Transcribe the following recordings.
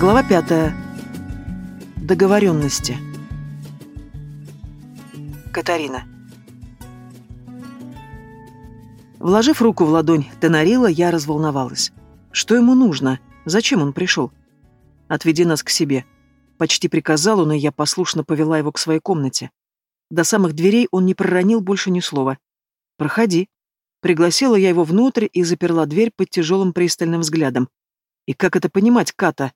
Глава пятая. Договоренности. Катарина. Вложив руку в ладонь Тенарила, я разволновалась. Что ему нужно? Зачем он пришел? «Отведи нас к себе», — почти приказал он, и я послушно повела его к своей комнате. До самых дверей он не проронил больше ни слова. «Проходи». Пригласила я его внутрь и заперла дверь под тяжелым пристальным взглядом. И как это понимать, Ката?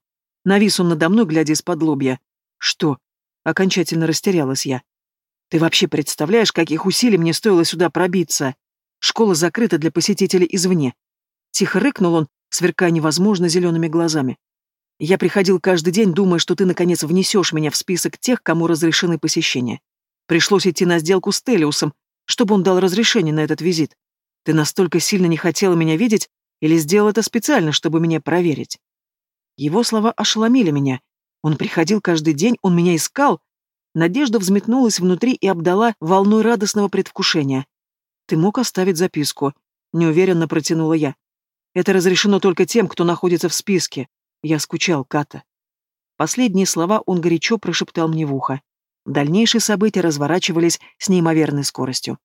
Навис он надо мной, глядя из-под лобья. Что? Окончательно растерялась я. Ты вообще представляешь, каких усилий мне стоило сюда пробиться? Школа закрыта для посетителей извне. Тихо рыкнул он, сверкая невозможно зелеными глазами. Я приходил каждый день, думая, что ты наконец внесешь меня в список тех, кому разрешены посещения. Пришлось идти на сделку с Телиусом, чтобы он дал разрешение на этот визит. Ты настолько сильно не хотела меня видеть или сделал это специально, чтобы меня проверить? Его слова ошеломили меня. Он приходил каждый день, он меня искал. Надежда взметнулась внутри и обдала волной радостного предвкушения. «Ты мог оставить записку?» — неуверенно протянула я. «Это разрешено только тем, кто находится в списке. Я скучал, Ката». Последние слова он горячо прошептал мне в ухо. Дальнейшие события разворачивались с неимоверной скоростью.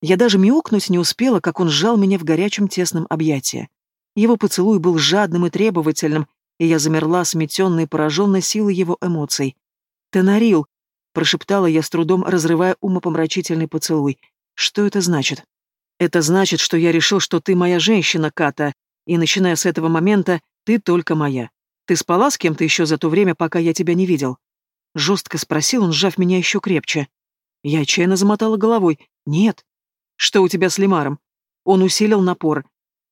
Я даже мяукнуть не успела, как он сжал меня в горячем тесном объятии. Его поцелуй был жадным и требовательным, и я замерла, сметенной и пораженной силой его эмоций. «Тенарил!» — прошептала я с трудом, разрывая умопомрачительный поцелуй. «Что это значит?» «Это значит, что я решил, что ты моя женщина, Ката, и, начиная с этого момента, ты только моя. Ты спала с кем-то еще за то время, пока я тебя не видел?» Жестко спросил он, сжав меня еще крепче. Я отчаянно замотала головой. «Нет». «Что у тебя с Лимаром?» Он усилил напор.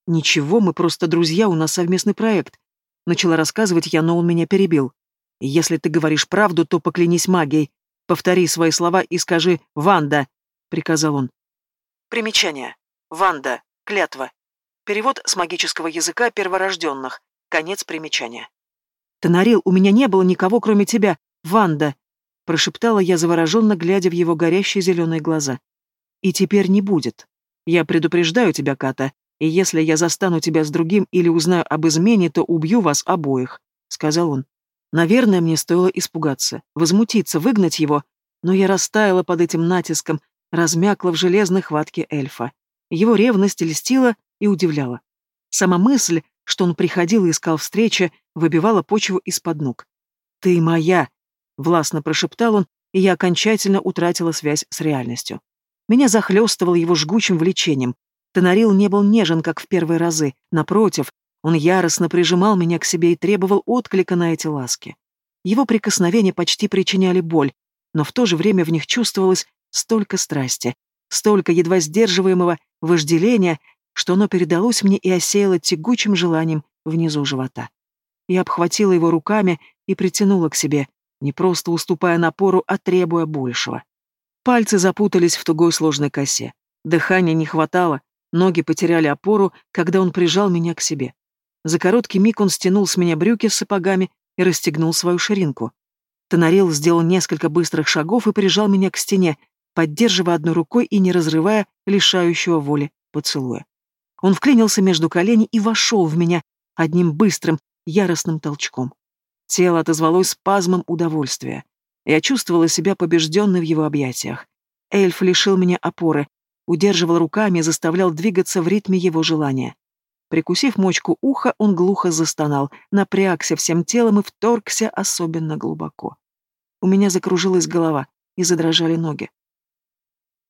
«Ничего, мы просто друзья, у нас совместный проект». Начала рассказывать я, но он меня перебил. «Если ты говоришь правду, то поклянись магией. Повтори свои слова и скажи «Ванда», — приказал он. Примечание. Ванда. Клятва. Перевод с магического языка перворожденных. Конец примечания. «Тонарил, у меня не было никого, кроме тебя. Ванда!» — прошептала я завороженно, глядя в его горящие зеленые глаза. «И теперь не будет. Я предупреждаю тебя, Ката, и если я застану тебя с другим или узнаю об измене, то убью вас обоих», — сказал он. Наверное, мне стоило испугаться, возмутиться, выгнать его, но я растаяла под этим натиском, размякла в железной хватке эльфа. Его ревность льстила и удивляла. Сама мысль, что он приходил и искал встречи, выбивала почву из-под ног. «Ты моя!» — властно прошептал он, и я окончательно утратила связь с реальностью. Меня захлестывал его жгучим влечением. Тонарил не был нежен, как в первые разы. Напротив, он яростно прижимал меня к себе и требовал отклика на эти ласки. Его прикосновения почти причиняли боль, но в то же время в них чувствовалось столько страсти, столько едва сдерживаемого вожделения, что оно передалось мне и осеяло тягучим желанием внизу живота. Я обхватила его руками и притянула к себе, не просто уступая напору, а требуя большего. Пальцы запутались в тугой сложной косе. Дыхания не хватало, ноги потеряли опору, когда он прижал меня к себе. За короткий миг он стянул с меня брюки с сапогами и расстегнул свою ширинку. Тонарил сделал несколько быстрых шагов и прижал меня к стене, поддерживая одной рукой и не разрывая лишающего воли поцелуя. Он вклинился между коленей и вошел в меня одним быстрым, яростным толчком. Тело отозвалось спазмом удовольствия. Я чувствовала себя побежденной в его объятиях. Эльф лишил меня опоры, удерживал руками и заставлял двигаться в ритме его желания. Прикусив мочку уха, он глухо застонал, напрягся всем телом и вторгся особенно глубоко. У меня закружилась голова и задрожали ноги.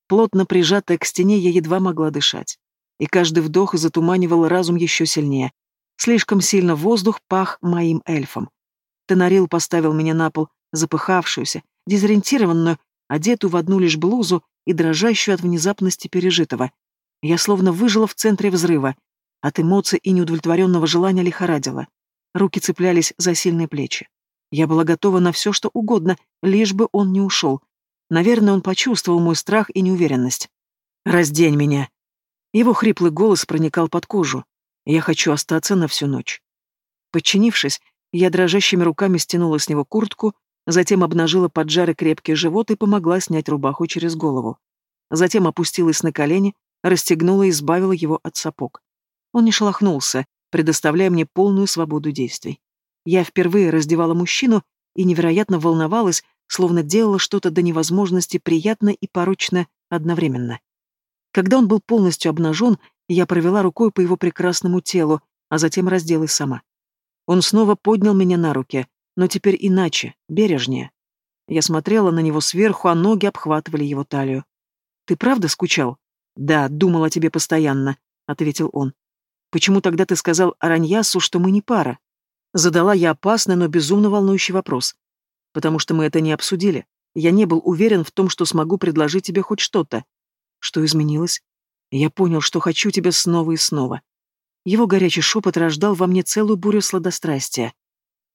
Плотно прижатая к стене, я едва могла дышать. И каждый вдох затуманивал разум еще сильнее. Слишком сильно воздух пах моим эльфом. Тонарил поставил меня на пол, запыхавшуюся, дезориентированную, одетую в одну лишь блузу и дрожащую от внезапности пережитого. Я словно выжила в центре взрыва. От эмоций и неудовлетворенного желания лихорадила. Руки цеплялись за сильные плечи. Я была готова на все, что угодно, лишь бы он не ушел. Наверное, он почувствовал мой страх и неуверенность. «Раздень меня!» Его хриплый голос проникал под кожу. «Я хочу остаться на всю ночь». Подчинившись, я дрожащими руками стянула с него куртку, затем обнажила поджарый крепкий живот и помогла снять рубаху через голову. Затем опустилась на колени, расстегнула и избавила его от сапог. Он не шелохнулся, предоставляя мне полную свободу действий. Я впервые раздевала мужчину и невероятно волновалась, словно делала что-то до невозможности приятно и порочно одновременно. Когда он был полностью обнажен, я провела рукой по его прекрасному телу, а затем разделась сама. Он снова поднял меня на руки, но теперь иначе, бережнее. Я смотрела на него сверху, а ноги обхватывали его талию. «Ты правда скучал?» «Да, думал о тебе постоянно», — ответил он. «Почему тогда ты сказал Араньясу, что мы не пара?» Задала я опасный, но безумно волнующий вопрос. «Потому что мы это не обсудили. Я не был уверен в том, что смогу предложить тебе хоть что-то. Что изменилось? Я понял, что хочу тебя снова и снова. Его горячий шепот рождал во мне целую бурю сладострастия.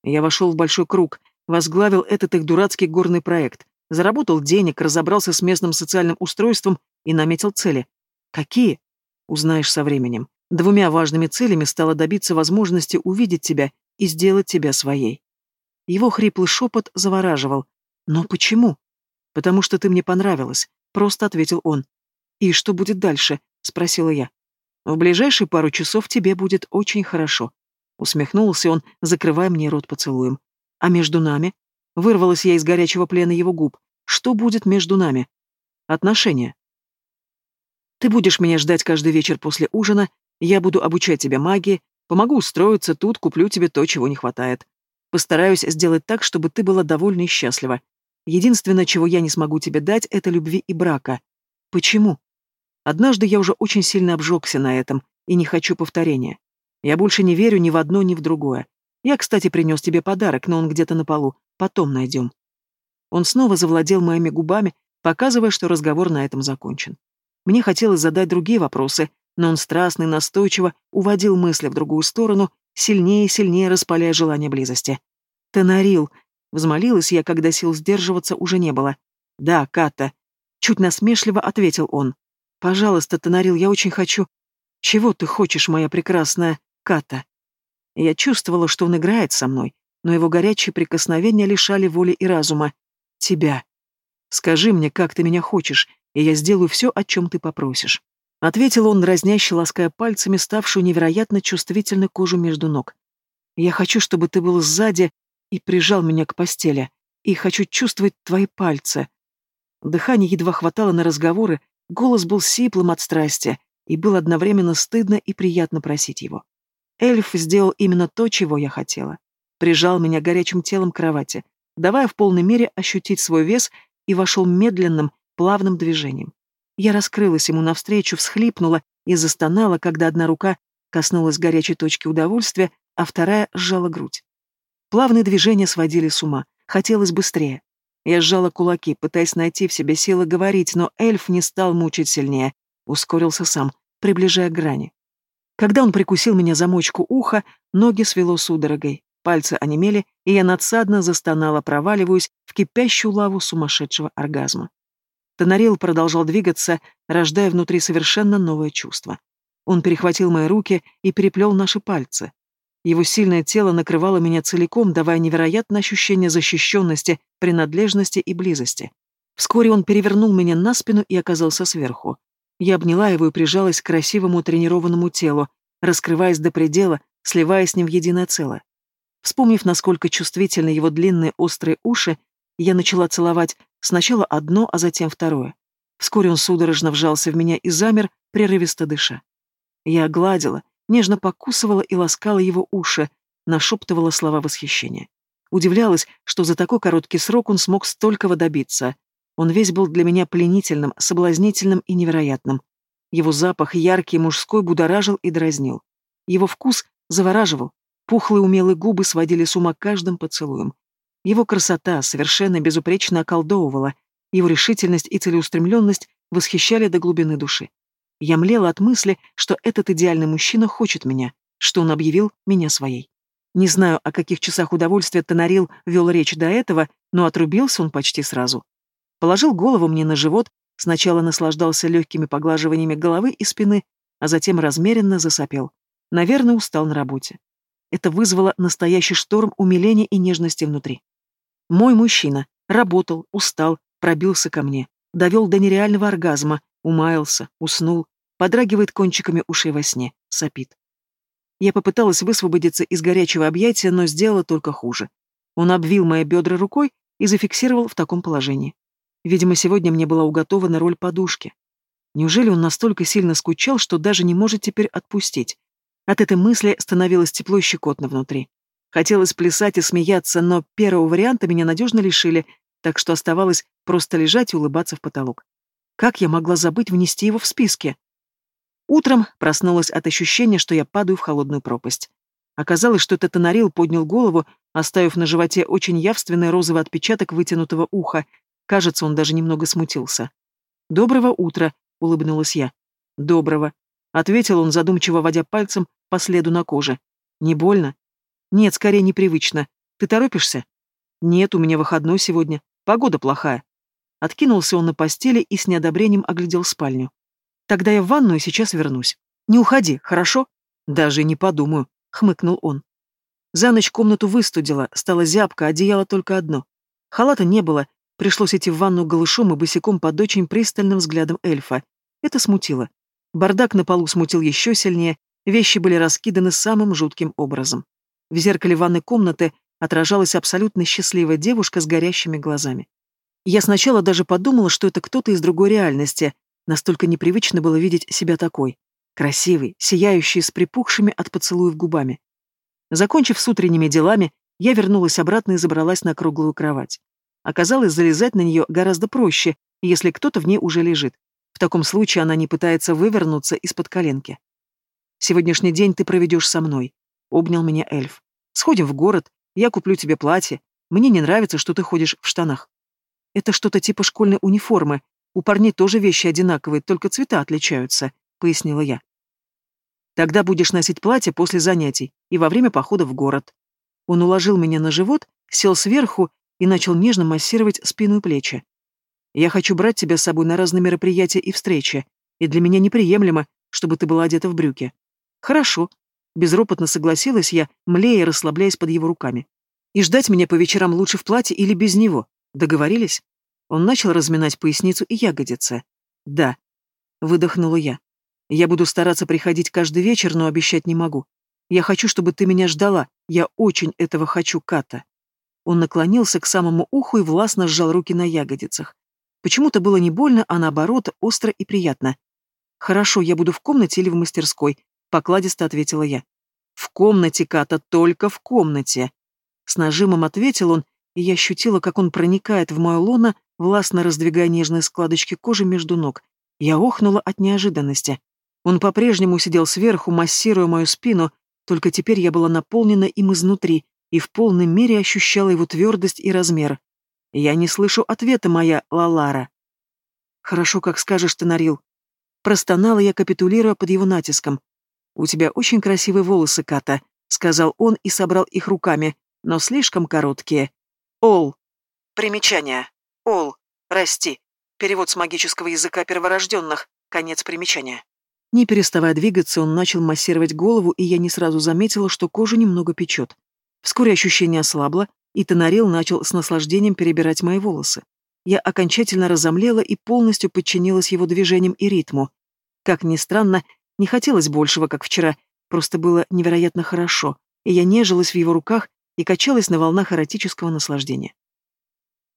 Я вошел в большой круг, возглавил этот их дурацкий горный проект, заработал денег, разобрался с местным социальным устройством и наметил цели. Какие? Узнаешь со временем. Двумя важными целями стало добиться возможности увидеть тебя и сделать тебя своей. Его хриплый шепот завораживал. «Но почему?» «Потому что ты мне понравилась», — просто ответил он. «И что будет дальше?» — спросила я. «В ближайшие пару часов тебе будет очень хорошо», — усмехнулся он, закрывая мне рот поцелуем. «А между нами?» Вырвалась я из горячего плена его губ. «Что будет между нами?» «Отношения». «Ты будешь меня ждать каждый вечер после ужина, я буду обучать тебя магии, помогу устроиться тут, куплю тебе то, чего не хватает. Постараюсь сделать так, чтобы ты была довольна и счастлива. Единственное, чего я не смогу тебе дать, это любви и брака. Почему? Однажды я уже очень сильно обжегся на этом и не хочу повторения. Я больше не верю ни в одно, ни в другое. Я, кстати, принес тебе подарок, но он где-то на полу. Потом найдем. Он снова завладел моими губами, показывая, что разговор на этом закончен. Мне хотелось задать другие вопросы, но он страстно и настойчиво уводил мысли в другую сторону, сильнее и сильнее распаляя желание близости. «Тенарил!» — взмолилась я, когда сил сдерживаться уже не было. «Да, Ката!» Чуть насмешливо ответил он. «Пожалуйста, Тонарил, я очень хочу...» «Чего ты хочешь, моя прекрасная Ката?» Я чувствовала, что он играет со мной, но его горячие прикосновения лишали воли и разума. «Тебя. Скажи мне, как ты меня хочешь, и я сделаю все, о чем ты попросишь». Ответил он, дразняще лаская пальцами ставшую невероятно чувствительной кожу между ног. «Я хочу, чтобы ты был сзади и прижал меня к постели, и хочу чувствовать твои пальцы, Дыхания едва хватало на разговоры, голос был сиплым от страсти, и было одновременно стыдно и приятно просить его. Эльф сделал именно то, чего я хотела. Прижал меня горячим телом к кровати, давая в полной мере ощутить свой вес, и вошел медленным, плавным движением. Я раскрылась ему навстречу, всхлипнула и застонала, когда одна рука коснулась горячей точки удовольствия, а вторая сжала грудь. Плавные движения сводили с ума, хотелось быстрее. Я сжала кулаки, пытаясь найти в себе силы говорить, но эльф не стал мучить сильнее. Ускорился сам, приближая к грани. Когда он прикусил меня за мочку уха, ноги свело судорогой. Пальцы онемели, и я надсадно застонала, проваливаясь в кипящую лаву сумасшедшего оргазма. Тонарил продолжал двигаться, рождая внутри совершенно новое чувство. Он перехватил мои руки и переплел наши пальцы. Его сильное тело накрывало меня целиком, давая невероятное ощущение защищенности, принадлежности и близости. Вскоре он перевернул меня на спину и оказался сверху. Я обняла его и прижалась к красивому тренированному телу, раскрываясь до предела, сливаясь с ним в единое целое. Вспомнив, насколько чувствительны его длинные острые уши, я начала целовать сначала одно, а затем второе. Вскоре он судорожно вжался в меня и замер, прерывисто дыша. Я гладила, нежно покусывала и ласкала его уши, нашептывала слова восхищения. Удивлялась, что за такой короткий срок он смог столького добиться. Он весь был для меня пленительным, соблазнительным и невероятным. Его запах, яркий мужской, будоражил и дразнил. Его вкус завораживал. Пухлые умелые губы сводили с ума каждым поцелуем. Его красота совершенно безупречно околдовывала. Его решительность и целеустремленность восхищали до глубины души. Я млела от мысли, что этот идеальный мужчина хочет меня, что он объявил меня своей. Не знаю, о каких часах удовольствия Тонарил вел речь до этого, но отрубился он почти сразу. Положил голову мне на живот, сначала наслаждался легкими поглаживаниями головы и спины, а затем размеренно засопел. Наверное, устал на работе. Это вызвало настоящий шторм умиления и нежности внутри. Мой мужчина работал, устал, пробился ко мне, довел до нереального оргазма, Умаялся, уснул, подрагивает кончиками ушей во сне, сопит. Я попыталась высвободиться из горячего объятия, но сделала только хуже. Он обвил мои бедра рукой и зафиксировал в таком положении. Видимо, сегодня мне была уготована роль подушки. Неужели он настолько сильно скучал, что даже не может теперь отпустить? От этой мысли становилось тепло и щекотно внутри. Хотелось плясать и смеяться, но первого варианта меня надежно лишили, так что оставалось просто лежать и улыбаться в потолок. Как я могла забыть внести его в списки? Утром проснулась от ощущения, что я падаю в холодную пропасть. Оказалось, что этот тонарил поднял голову, оставив на животе очень явственный розовый отпечаток вытянутого уха. Кажется, он даже немного смутился. «Доброго утра», — улыбнулась я. «Доброго», — ответил он, задумчиво водя пальцем по следу на коже. «Не больно?» «Нет, скорее непривычно. Ты торопишься?» «Нет, у меня выходной сегодня. Погода плохая». Откинулся он на постели и с неодобрением оглядел спальню. Тогда я в ванную сейчас вернусь. Не уходи, хорошо? Даже не подумаю, хмыкнул он. За ночь комнату выстудила, стало зябко, одеяло только одно. Халата не было, пришлось идти в ванну голышом и босиком под очень пристальным взглядом эльфа. Это смутило. Бардак на полу смутил еще сильнее, вещи были раскиданы самым жутким образом. В зеркале ванной комнаты отражалась абсолютно счастливая девушка с горящими глазами. Я сначала даже подумала, что это кто-то из другой реальности, Настолько непривычно было видеть себя такой. Красивый, сияющий, с припухшими от поцелуев губами. Закончив с утренними делами, я вернулась обратно и забралась на круглую кровать. Оказалось, залезать на нее гораздо проще, если кто-то в ней уже лежит. В таком случае она не пытается вывернуться из-под коленки. «Сегодняшний день ты проведешь со мной», — обнял меня эльф. «Сходим в город, я куплю тебе платье. Мне не нравится, что ты ходишь в штанах». «Это что-то типа школьной униформы», у парней тоже вещи одинаковые, только цвета отличаются», — пояснила я. «Тогда будешь носить платье после занятий и во время похода в город». Он уложил меня на живот, сел сверху и начал нежно массировать спину и плечи. «Я хочу брать тебя с собой на разные мероприятия и встречи, и для меня неприемлемо, чтобы ты была одета в брюки». «Хорошо», — безропотно согласилась я, млея и расслабляясь под его руками. «И ждать меня по вечерам лучше в платье или без него. Договорились?» Он начал разминать поясницу и ягодицы. «Да», — выдохнула я. «Я буду стараться приходить каждый вечер, но обещать не могу. Я хочу, чтобы ты меня ждала. Я очень этого хочу, Ката». Он наклонился к самому уху и властно сжал руки на ягодицах. Почему-то было не больно, а наоборот, остро и приятно. «Хорошо, я буду в комнате или в мастерской», — покладисто ответила я. «В комнате, Ката, только в комнате!» С нажимом ответил он, и я ощутила, как он проникает в мое лоно, властно раздвигая нежные складочки кожи между ног. Я охнула от неожиданности. Он по-прежнему сидел сверху, массируя мою спину, только теперь я была наполнена им изнутри и в полной мере ощущала его твердость и размер. Я не слышу ответа, моя Лалара. «Хорошо, как скажешь, Тонарил». Простонала я, капитулируя под его натиском. «У тебя очень красивые волосы, Ката», — сказал он и собрал их руками, но слишком короткие. «Ол». Примечание. Ол, расти. Перевод с магического языка перворожденных. Конец примечания. Не переставая двигаться, он начал массировать голову, и я не сразу заметила, что кожу немного печет. Вскоре ощущение ослабло, и Тонарил начал с наслаждением перебирать мои волосы. Я окончательно разомлела и полностью подчинилась его движениям и ритму. Как ни странно, не хотелось большего, как вчера, просто было невероятно хорошо, и я нежилась в его руках и качалась на волнах эротического наслаждения.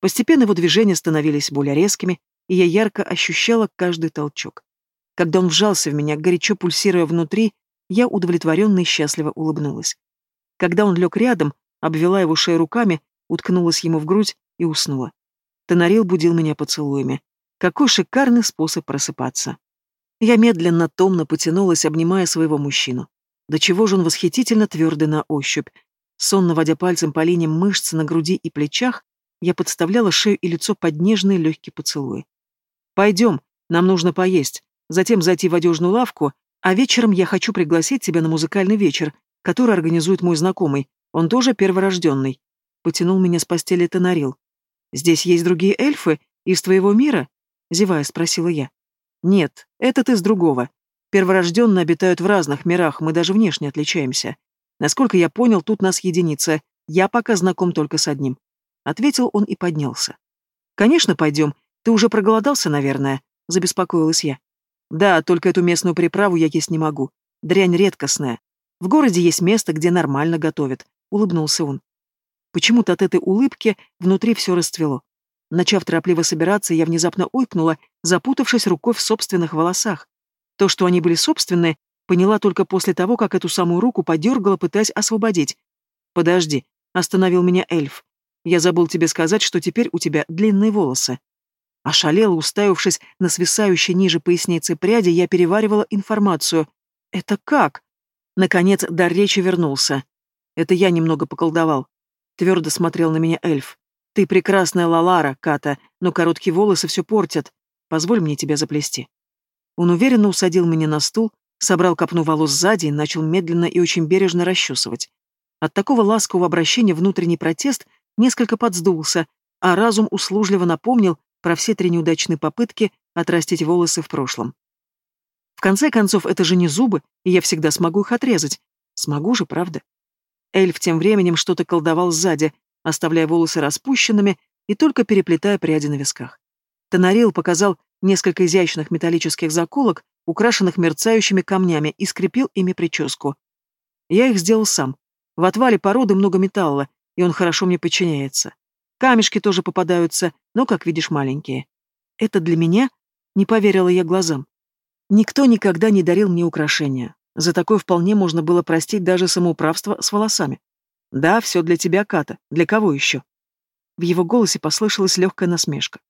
Постепенно его движения становились более резкими, и я ярко ощущала каждый толчок. Когда он вжался в меня, горячо пульсируя внутри, я удовлетворенно и счастливо улыбнулась. Когда он лег рядом, обвела его шею руками, уткнулась ему в грудь и уснула. Тонарил будил меня поцелуями. Какой шикарный способ просыпаться. Я медленно, томно потянулась, обнимая своего мужчину. До чего же он восхитительно твердый на ощупь. Сонно водя пальцем по линиям мышц на груди и плечах, я подставляла шею и лицо под нежные легкие поцелуи. «Пойдем, нам нужно поесть, затем зайти в одежную лавку, а вечером я хочу пригласить тебя на музыкальный вечер, который организует мой знакомый. Он тоже перворожденный». Потянул меня с постели Тонарил. «Здесь есть другие эльфы? Из твоего мира?» Зевая, спросила я. «Нет, этот из другого. Перворожденные обитают в разных мирах, мы даже внешне отличаемся. Насколько я понял, тут нас единица. Я пока знаком только с одним. Ответил он и поднялся. «Конечно, пойдем. Ты уже проголодался, наверное?» — забеспокоилась я. «Да, только эту местную приправу я есть не могу. Дрянь редкостная». В городе есть место, где нормально готовят», — улыбнулся он. Почему-то от этой улыбки внутри все расцвело. Начав торопливо собираться, я внезапно ойкнула, запутавшись рукой в собственных волосах. То, что они были собственные, поняла только после того, как эту самую руку подергала, пытаясь освободить. «Подожди», — остановил меня эльф. «Я забыл тебе сказать, что теперь у тебя длинные волосы». Ошалела, уставившись на свисающие ниже поясницы пряди, я переваривала информацию. «Это как?» Наконец, дар речи вернулся. Это я немного поколдовал. Твердо смотрел на меня эльф. Ты прекрасная Лалара, Ката, но короткие волосы все портят. Позволь мне тебя заплести. Он уверенно усадил меня на стул, собрал копну волос сзади и начал медленно и очень бережно расчесывать. От такого ласкового обращения внутренний протест несколько подсдулся, а разум услужливо напомнил про все три неудачные попытки отрастить волосы в прошлом. В конце концов, это же не зубы, и я всегда смогу их отрезать. Смогу же, правда? Эльф тем временем что-то колдовал сзади, оставляя волосы распущенными и только переплетая пряди на висках. Тонарил показал несколько изящных металлических заколок, украшенных мерцающими камнями, и скрепил ими прическу. Я их сделал сам. В отвале породы много металла, и он хорошо мне подчиняется. Камешки тоже попадаются, но, как видишь, маленькие. Это для меня? Не поверила я глазам. Никто никогда не дарил мне украшения. За такое вполне можно было простить даже самоуправство с волосами. Да, все для тебя, Ката. Для кого еще? В его голосе послышалась легкая насмешка.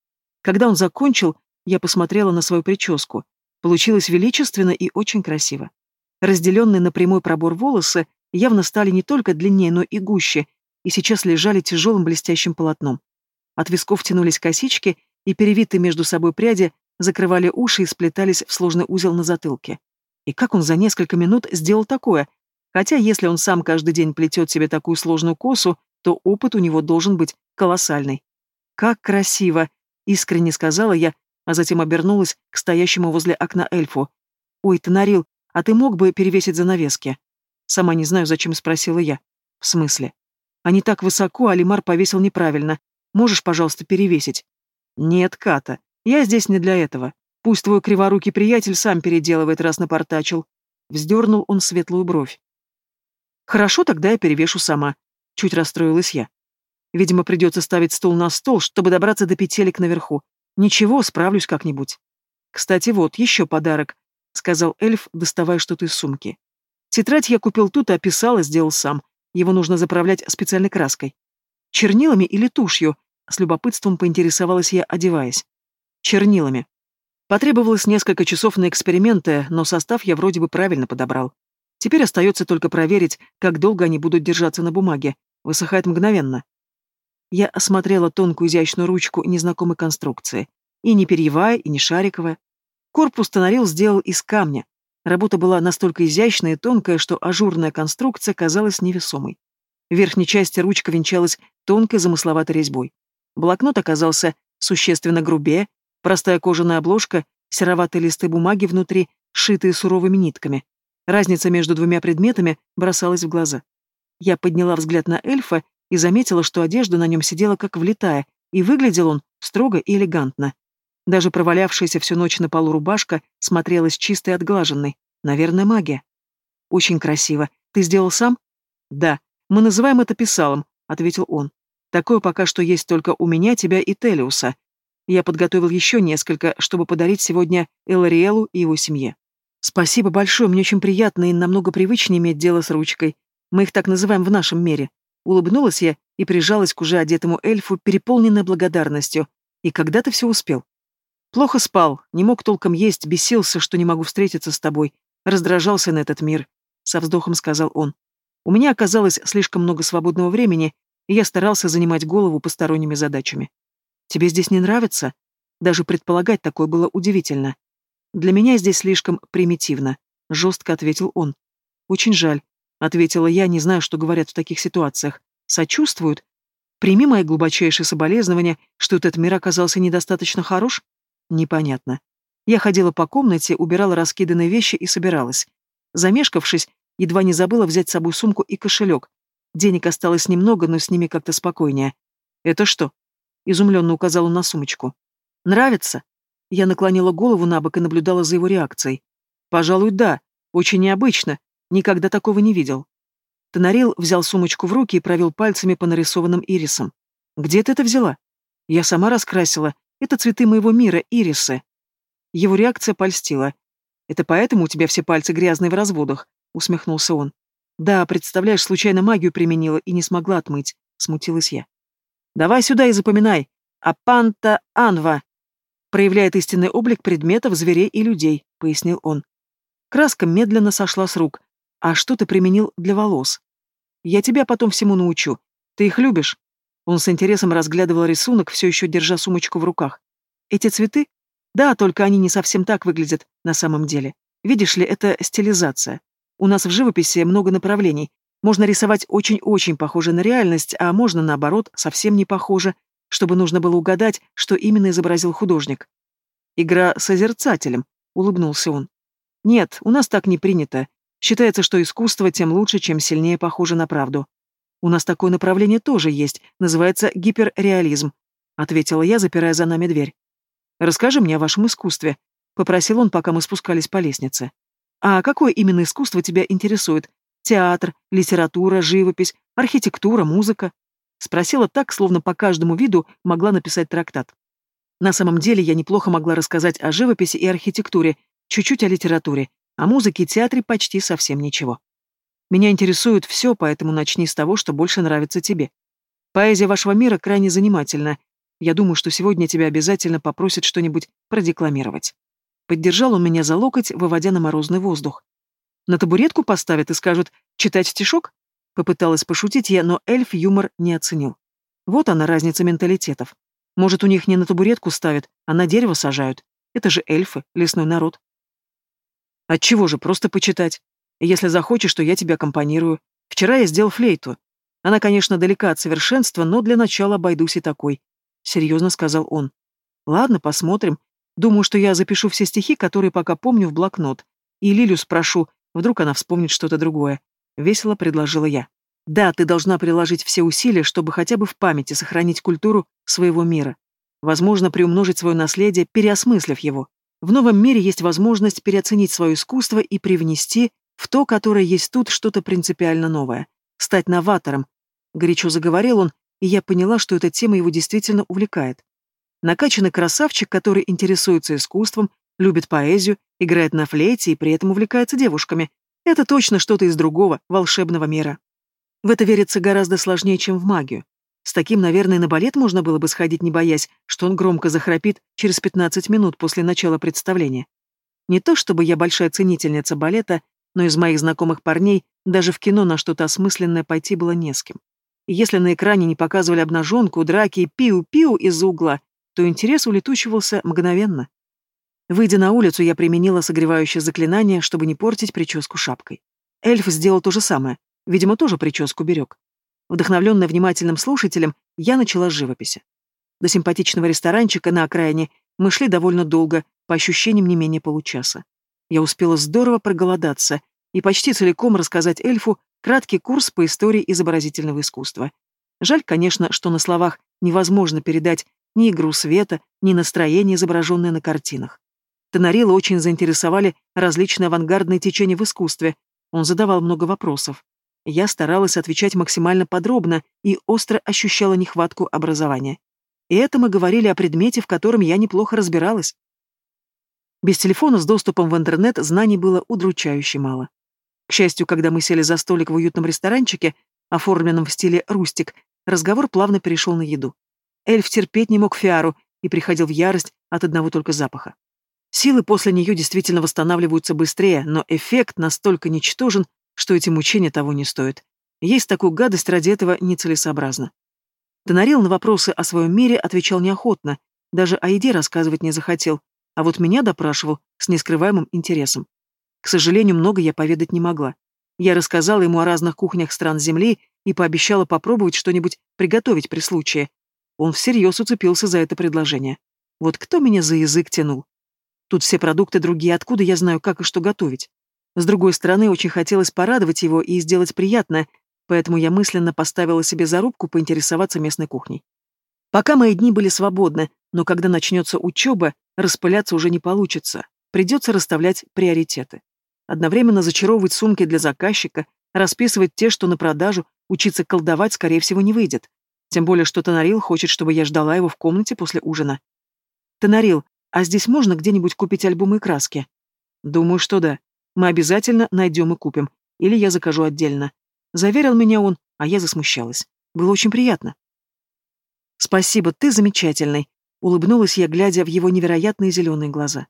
Когда он закончил, я посмотрела на свою прическу. Получилось величественно и очень красиво. Разделенные на прямой пробор волосы явно стали не только длиннее, но и гуще, и сейчас лежали тяжелым блестящим полотном. От висков тянулись косички, и перевитые между собой пряди закрывали уши и сплетались в сложный узел на затылке. И как он за несколько минут сделал такое? Хотя если он сам каждый день плетет себе такую сложную косу, то опыт у него должен быть колоссальный. «Как красиво!» — искренне сказала я, а затем обернулась к стоящему возле окна эльфу. «Ой, Тонарил, а ты мог бы перевесить занавески?» Сама не знаю, зачем спросила я. «В смысле?» «Они так высоко, а Лимар повесил неправильно. Можешь, пожалуйста, перевесить?» «Нет, Ката, я здесь не для этого. Пусть твой криворукий приятель сам переделывает, раз напортачил». Вздернул он светлую бровь. «Хорошо, тогда я перевешу сама». Чуть расстроилась я. Видимо, придется ставить стул на стол, чтобы добраться до петелек наверху. Ничего, справлюсь как-нибудь. Кстати, вот, еще подарок, — сказал эльф, доставая что-то из сумки. Тетрадь я купил тут описал и сделал сам. Его нужно заправлять специальной краской. Чернилами или тушью? С любопытством поинтересовалась я, одеваясь. Чернилами. Потребовалось несколько часов на эксперименты, но состав я вроде бы правильно подобрал. Теперь остается только проверить, как долго они будут держаться на бумаге. Высыхает мгновенно. Я осмотрела тонкую изящную ручку незнакомой конструкции. И не перьевая, и не шариковая. Корпус Тонарил сделал из камня. Работа была настолько изящная и тонкая, что ажурная конструкция казалась невесомой. В верхней части ручка венчалась тонкой замысловатой резьбой. Блокнот оказался существенно грубее, простая кожаная обложка, сероватые листы бумаги внутри, сшитые суровыми нитками. Разница между двумя предметами бросалась в глаза. Я подняла взгляд на эльфа и заметила, что одежда на нем сидела как влитая, и выглядел он строго и элегантно. Даже провалявшаяся всю ночь на полу рубашка смотрелась чистой и отглаженной. Наверное, магия. «Очень красиво. Ты сделал сам?» «Да. Мы называем это писалом», — ответил он. «Такое пока что есть только у меня, тебя и Телиуса. Я подготовил еще несколько, чтобы подарить сегодня Элариэлу и его семье». «Спасибо большое, мне очень приятно и намного привычнее иметь дело с ручкой. Мы их так называем в нашем мире. Улыбнулась я и прижалась к уже одетому эльфу, переполненной благодарностью. И когда ты все успел? Плохо спал, не мог толком есть, бесился, что не могу встретиться с тобой. Раздражался на этот мир, — со вздохом сказал он. У меня оказалось слишком много свободного времени, и я старался занимать голову посторонними задачами. Тебе здесь не нравится? Даже предполагать такое было удивительно. Для меня здесь слишком примитивно, — жестко ответил он. Очень жаль. — ответила я, не знаю, что говорят в таких ситуациях. «Сочувствуют? Прими мои глубочайшие соболезнования, что этот мир оказался недостаточно хорош?» «Непонятно. Я ходила по комнате, убирала раскиданные вещи и собиралась. Замешкавшись, едва не забыла взять с собой сумку и кошелек. Денег осталось немного, но с ними как-то спокойнее. «Это что?» — изумленно указала на сумочку. «Нравится?» Я наклонила голову на бок и наблюдала за его реакцией. «Пожалуй, да. Очень необычно. Никогда такого не видел. Тонарил взял сумочку в руки и провел пальцами по нарисованным ирисам. «Где ты это взяла?» «Я сама раскрасила. Это цветы моего мира, ирисы». Его реакция польстила. «Это поэтому у тебя все пальцы грязные в разводах?» — усмехнулся он. «Да, представляешь, случайно магию применила и не смогла отмыть», — смутилась я. «Давай сюда и запоминай. Апанта Анва проявляет истинный облик предметов, зверей и людей», — пояснил он. Краска медленно сошла с рук. «А что ты применил для волос?» «Я тебя потом всему научу. Ты их любишь?» Он с интересом разглядывал рисунок, все еще держа сумочку в руках. «Эти цветы? Да, только они не совсем так выглядят на самом деле. Видишь ли, это стилизация. У нас в живописи много направлений. Можно рисовать очень-очень похоже на реальность, а можно, наоборот, совсем не похоже, чтобы нужно было угадать, что именно изобразил художник. «Игра созерцателем», — улыбнулся он. «Нет, у нас так не принято. Считается, что искусство тем лучше, чем сильнее похоже на правду. У нас такое направление тоже есть, называется гиперреализм», — ответила я, запирая за нами дверь. «Расскажи мне о вашем искусстве», — попросил он, пока мы спускались по лестнице. «А какое именно искусство тебя интересует? Театр, литература, живопись, архитектура, музыка?» Спросила так, словно по каждому виду могла написать трактат. На самом деле я неплохо могла рассказать о живописи и архитектуре, чуть-чуть о литературе, о музыке и театре почти совсем ничего. Меня интересует все, поэтому начни с того, что больше нравится тебе. Поэзия вашего мира крайне занимательна. Я думаю, что сегодня тебя обязательно попросят что-нибудь продекламировать. Поддержал он меня за локоть, выводя на морозный воздух. На табуретку поставят и скажут «читать стишок?» Попыталась пошутить я, но эльф юмор не оценил. Вот она разница менталитетов. Может, у них не на табуретку ставят, а на дерево сажают. Это же эльфы, лесной народ. Отчего же, просто почитать. Если захочешь, то я тебя аккомпанирую. Вчера я сделал флейту. Она, конечно, далека от совершенства, но для начала обойдусь и такой. Серьезно сказал он. Ладно, посмотрим. Думаю, что я запишу все стихи, которые пока помню, в блокнот. И Лилю спрошу, вдруг она вспомнит что-то другое. Весело предложила я. Да, ты должна приложить все усилия, чтобы хотя бы в памяти сохранить культуру своего мира. Возможно, приумножить свое наследие, переосмыслив его. В новом мире есть возможность переоценить свое искусство и привнести в то, которое есть тут, что-то принципиально новое. Стать новатором. Горячо заговорил он, и я поняла, что эта тема его действительно увлекает. Накачанный красавчик, который интересуется искусством, любит поэзию, играет на флейте и при этом увлекается девушками, это точно что-то из другого, волшебного мира. В это верится гораздо сложнее, чем в магию. С таким, наверное, на балет можно было бы сходить, не боясь, что он громко захрапит через 15 минут после начала представления. Не то чтобы я большая ценительница балета, но из моих знакомых парней даже в кино на что-то осмысленное пойти было не с кем. Если на экране не показывали обнаженку, драки и пиу-пиу из-за угла, то интерес улетучивался мгновенно. Выйдя на улицу, я применила согревающее заклинание, чтобы не портить прическу шапкой. Эльф сделал то же самое. Видимо, тоже прическу берег. Вдохновленная внимательным слушателем, я начала с живописи. До симпатичного ресторанчика на окраине мы шли довольно долго, по ощущениям не менее получаса. Я успела здорово проголодаться и почти целиком рассказать эльфу краткий курс по истории изобразительного искусства. Жаль, конечно, что на словах невозможно передать ни игру света, ни настроение, изображенное на картинах. Тонарила очень заинтересовали различные авангардные течения в искусстве. Он задавал много вопросов. Я старалась отвечать максимально подробно и остро ощущала нехватку образования. И это мы говорили о предмете, в котором я неплохо разбиралась. Без телефона с доступом в интернет знаний было удручающе мало. К счастью, когда мы сели за столик в уютном ресторанчике, оформленном в стиле рустик, разговор плавно перешел на еду. Эльф терпеть не мог фиару и приходил в ярость от одного только запаха. Силы после нее действительно восстанавливаются быстрее, но эффект настолько ничтожен, что эти мучения того не стоят. Есть такую гадость ради этого нецелесообразно. Донарил на вопросы о своем мире отвечал неохотно, даже о еде рассказывать не захотел, а вот меня допрашивал с нескрываемым интересом. К сожалению, много я поведать не могла. Я рассказала ему о разных кухнях стран Земли и пообещала попробовать что-нибудь приготовить при случае. Он всерьез уцепился за это предложение. Вот кто меня за язык тянул? Тут все продукты другие, откуда я знаю, как и что готовить? С другой стороны, очень хотелось порадовать его и сделать приятное, поэтому я мысленно поставила себе зарубку поинтересоваться местной кухней. Пока мои дни были свободны, но когда начнется учеба, распыляться уже не получится. Придется расставлять приоритеты. Одновременно зачаровывать сумки для заказчика, расписывать те, что на продажу, учиться колдовать, скорее всего, не выйдет. Тем более, что Тонарил хочет, чтобы я ждала его в комнате после ужина. Тонарил, а здесь можно где-нибудь купить альбомы и краски? Думаю, что да. Мы обязательно найдем и купим. Или я закажу отдельно. Заверил меня он, а я засмущалась. Было очень приятно. Спасибо, ты замечательный. Улыбнулась я, глядя в его невероятные зеленые глаза.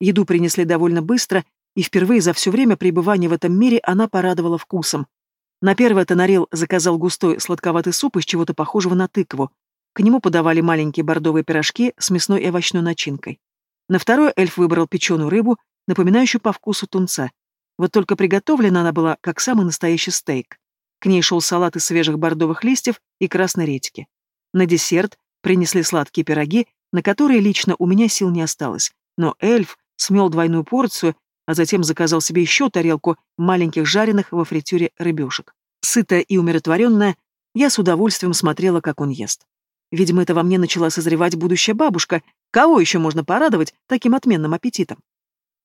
Еду принесли довольно быстро, и впервые за все время пребывания в этом мире она порадовала вкусом. На первое Тонарил заказал густой сладковатый суп из чего-то похожего на тыкву. К нему подавали маленькие бордовые пирожки с мясной и овощной начинкой. На второе эльф выбрал печеную рыбу, напоминающую по вкусу тунца. Вот только приготовлена она была как самый настоящий стейк. К ней шел салат из свежих бордовых листьев и красной редьки. На десерт принесли сладкие пироги, на которые лично у меня сил не осталось, но эльф смел двойную порцию а затем заказал себе еще тарелку маленьких жареных во фритюре рыбешек. Сытая и умиротворенная, я с удовольствием смотрела, как он ест. Видимо, это во мне начала созревать будущая бабушка. Кого еще можно порадовать таким отменным аппетитом?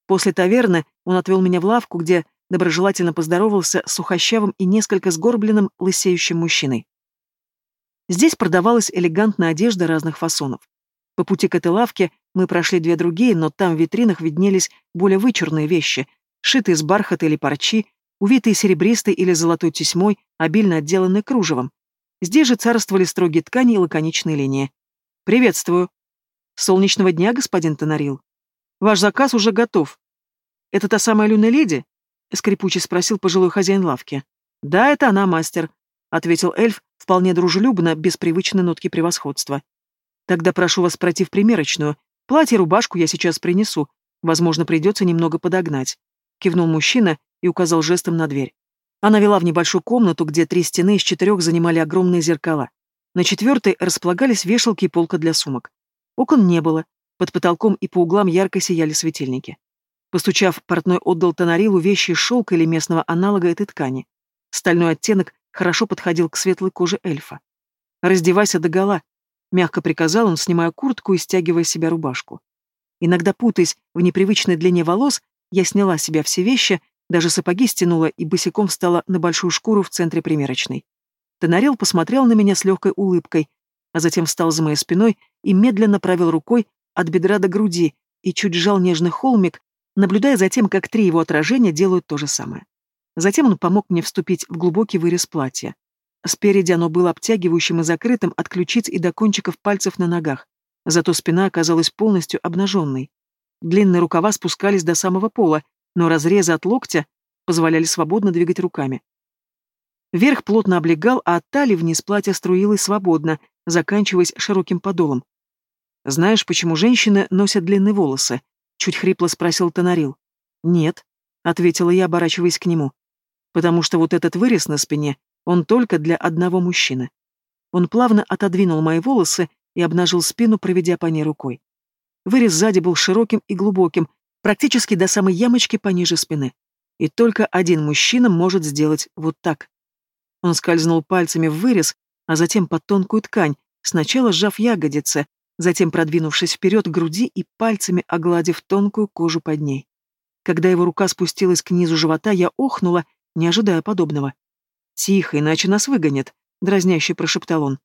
После таверны он отвел меня в лавку, где доброжелательно поздоровался с сухощавым и несколько сгорбленным лысеющим мужчиной. Здесь продавалась элегантная одежда разных фасонов. По пути к этой лавке мы прошли две другие, но там в витринах виднелись более вычурные вещи, шитые из бархата или парчи, увитые серебристой или золотой тесьмой, обильно отделанные кружевом. Здесь же царствовали строгие ткани и лаконичные линии. «Приветствую!» «Солнечного дня, господин Тонарил!» «Ваш заказ уже готов!» «Это та самая люная леди?» — скрипуче спросил пожилой хозяин лавки. «Да, это она, мастер», — ответил эльф, вполне дружелюбно, без привычной нотки превосходства. Тогда прошу вас пройти в примерочную. Платье, рубашку я сейчас принесу. Возможно, придется немного подогнать. Кивнул мужчина и указал жестом на дверь. Она вела в небольшую комнату, где три стены из четырех занимали огромные зеркала. На четвертой располагались вешалки и полка для сумок. Окон не было. Под потолком и по углам ярко сияли светильники. Постучав, портной отдал Тонарилу вещи из шелка или местного аналога этой ткани. Стальной оттенок хорошо подходил к светлой коже эльфа. «Раздевайся догола», Мягко приказал он, снимая куртку и стягивая себя рубашку. Иногда путаясь в непривычной длине волос, я сняла с себя все вещи, даже сапоги стянула и босиком встала на большую шкуру в центре примерочной. Тонарел посмотрел на меня с легкой улыбкой, а затем встал за моей спиной и медленно провел рукой от бедра до груди и чуть сжал нежный холмик, наблюдая за тем, как три его отражения делают то же самое. Затем он помог мне вступить в глубокий вырез платья. Спереди оно было обтягивающим и закрытым от ключиц и до кончиков пальцев на ногах, зато спина оказалась полностью обнаженной. Длинные рукава спускались до самого пола, но разрезы от локтя позволяли свободно двигать руками. Верх плотно облегал, а от талии вниз платье струилось свободно, заканчиваясь широким подолом. «Знаешь, почему женщины носят длинные волосы?» — чуть хрипло спросил Тонарил. «Нет», — ответила я, оборачиваясь к нему. «Потому что вот этот вырез на спине он только для одного мужчины. Он плавно отодвинул мои волосы и обнажил спину, проведя по ней рукой. Вырез сзади был широким и глубоким, практически до самой ямочки пониже спины. И только один мужчина может сделать вот так. Он скользнул пальцами в вырез, а затем под тонкую ткань, сначала сжав ягодицы, затем продвинувшись вперед к груди и пальцами огладив тонкую кожу под ней. Когда его рука спустилась к низу живота, я охнула, не ожидая подобного. «Тихо, иначе нас выгонят», — дразняще прошептал он.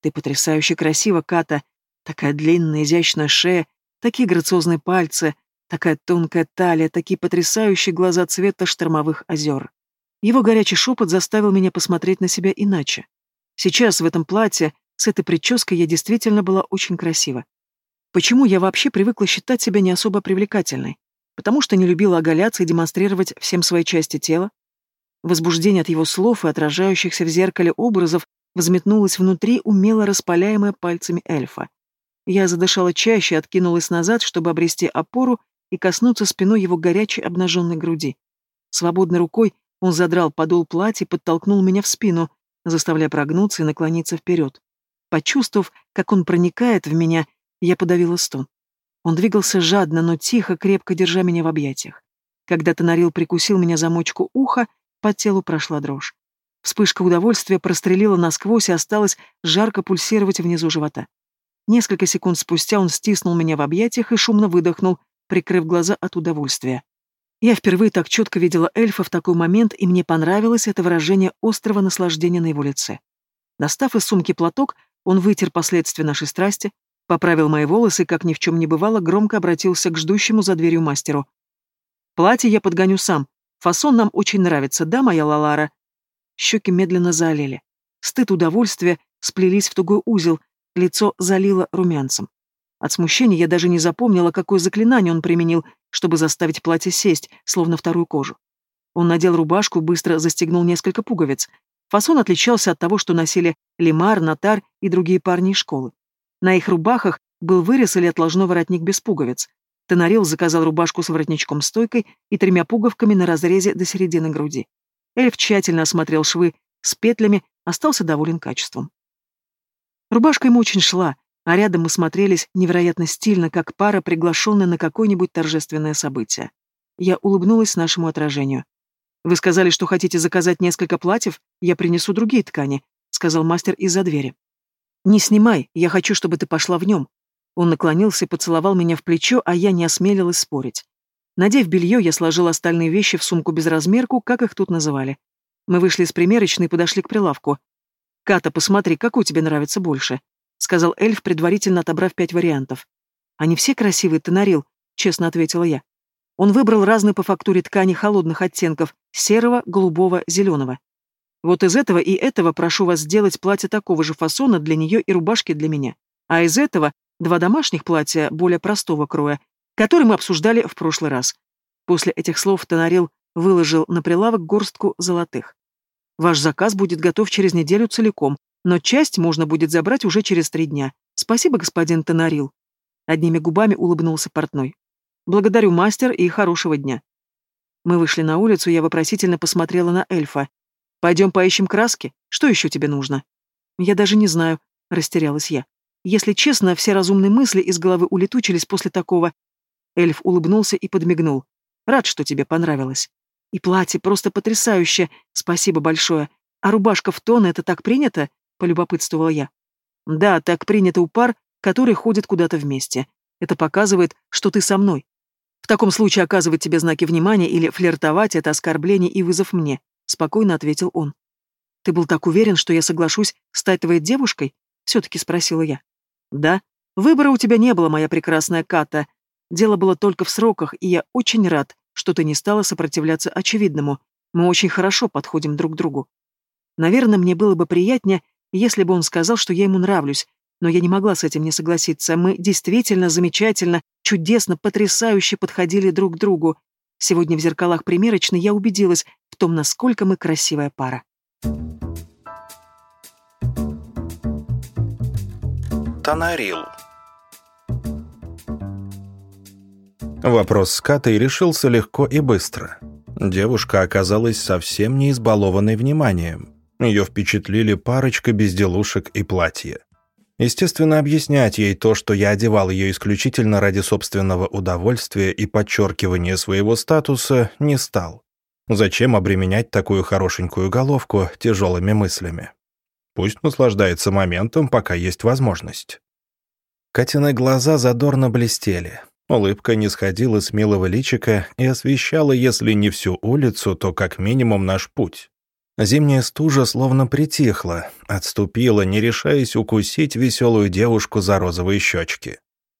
«Ты потрясающе красива, Ката. Такая длинная, изящная шея, такие грациозные пальцы, такая тонкая талия, такие потрясающие глаза цвета штормовых озер». Его горячий шепот заставил меня посмотреть на себя иначе. Сейчас в этом платье, с этой прической я действительно была очень красива. Почему я вообще привыкла считать себя не особо привлекательной? Потому что не любила оголяться и демонстрировать всем свои части тела, Возбуждение от его слов и отражающихся в зеркале образов взметнулось внутри, умело распаляемое пальцами эльфа. Я задышала чаще, откинулась назад, чтобы обрести опору и коснуться спиной его горячей обнаженной груди. Свободной рукой он задрал подол платья и подтолкнул меня в спину, заставляя прогнуться и наклониться вперед. Почувствовав, как он проникает в меня, я подавила стон. Он двигался жадно, но тихо, крепко держа меня в объятиях. Когда Тонарил прикусил меня за мочку уха, по телу прошла дрожь. Вспышка удовольствия прострелила насквозь и осталась жарко пульсировать внизу живота. Несколько секунд спустя он стиснул меня в объятиях и шумно выдохнул, прикрыв глаза от удовольствия. Я впервые так четко видела эльфа в такой момент, и мне понравилось это выражение острого наслаждения на его лице. Достав из сумки платок, он вытер последствия нашей страсти, поправил мои волосы и, как ни в чем не бывало, громко обратился к ждущему за дверью мастеру. «Платье я подгоню сам. Фасон нам очень нравится, да, моя Лалара?» Щеки медленно залили. Стыд удовольствия сплелись в тугой узел, лицо залило румянцем. От смущения я даже не запомнила, какое заклинание он применил, чтобы заставить платье сесть, словно вторую кожу. Он надел рубашку, быстро застегнул несколько пуговиц. Фасон отличался от того, что носили Лимар, Натар и другие парни из школы. На их рубахах был вырез или отложной воротник без пуговиц. Тонарил заказал рубашку с воротничком-стойкой и тремя пуговками на разрезе до середины груди. Эльф тщательно осмотрел швы с петлями, остался доволен качеством. Рубашка ему очень шла, а рядом мы смотрелись невероятно стильно, как пара, приглашенная на какое-нибудь торжественное событие. Я улыбнулась нашему отражению. «Вы сказали, что хотите заказать несколько платьев? Я принесу другие ткани», — сказал мастер из-за двери. «Не снимай, я хочу, чтобы ты пошла в нем». Он наклонился и поцеловал меня в плечо, а я не осмелилась спорить. Надев белье, я сложила остальные вещи в сумку без размерку, как их тут называли. Мы вышли из примерочной и подошли к прилавку. «Ката, посмотри, какой тебе нравится больше?» — сказал эльф, предварительно отобрав пять вариантов. «Они все красивые, ты нарил», — честно ответила я. Он выбрал разные по фактуре ткани холодных оттенков — серого, голубого, зеленого. Вот из этого и этого прошу вас сделать платье такого же фасона для нее и рубашки для меня. А из этого два домашних платья более простого кроя, которые мы обсуждали в прошлый раз. После этих слов Тонарил выложил на прилавок горстку золотых. Ваш заказ будет готов через неделю целиком, но часть можно будет забрать уже через три дня. Спасибо, господин Тонарил. Одними губами улыбнулся портной. Благодарю, мастер, и хорошего дня. Мы вышли на улицу, я вопросительно посмотрела на эльфа. Пойдем поищем краски? Что еще тебе нужно? Я даже не знаю, растерялась я. Если честно, все разумные мысли из головы улетучились после такого. Эльф улыбнулся и подмигнул. Рад, что тебе понравилось. И платье просто потрясающее, спасибо большое. А рубашка в тон — это так принято? — полюбопытствовала я. «Да, так принято у пар, которые ходят куда-то вместе. Это показывает, что ты со мной. В таком случае оказывать тебе знаки внимания или флиртовать — это оскорбление и вызов мне», — спокойно ответил он. «Ты был так уверен, что я соглашусь стать твоей девушкой?» — все-таки спросила я. «Да. Выбора у тебя не было, моя прекрасная Ката. Дело было только в сроках, и я очень рад, что ты не стала сопротивляться очевидному. Мы очень хорошо подходим друг к другу. Наверное, мне было бы приятнее, если бы он сказал, что я ему нравлюсь, но я не могла с этим не согласиться. Мы действительно замечательно, чудесно, потрясающе подходили друг к другу. Сегодня в зеркалах примерочной я убедилась в том, насколько мы красивая пара. Тонарил Вопрос с Катой решился легко и быстро. Девушка оказалась совсем не избалованной вниманием. Ее впечатлили парочка безделушек и платье. Естественно, объяснять ей то, что я одевал ее исключительно ради собственного удовольствия и подчеркивания своего статуса, не стал. Зачем обременять такую хорошенькую головку тяжелыми мыслями? Пусть наслаждается моментом, пока есть возможность. Катины глаза задорно блестели. Улыбка не сходила с милого личика и освещала, если не всю улицу, то как минимум наш путь. Зимняя стужа словно притихла, отступила, не решаясь укусить веселую девушку за розовые щечки.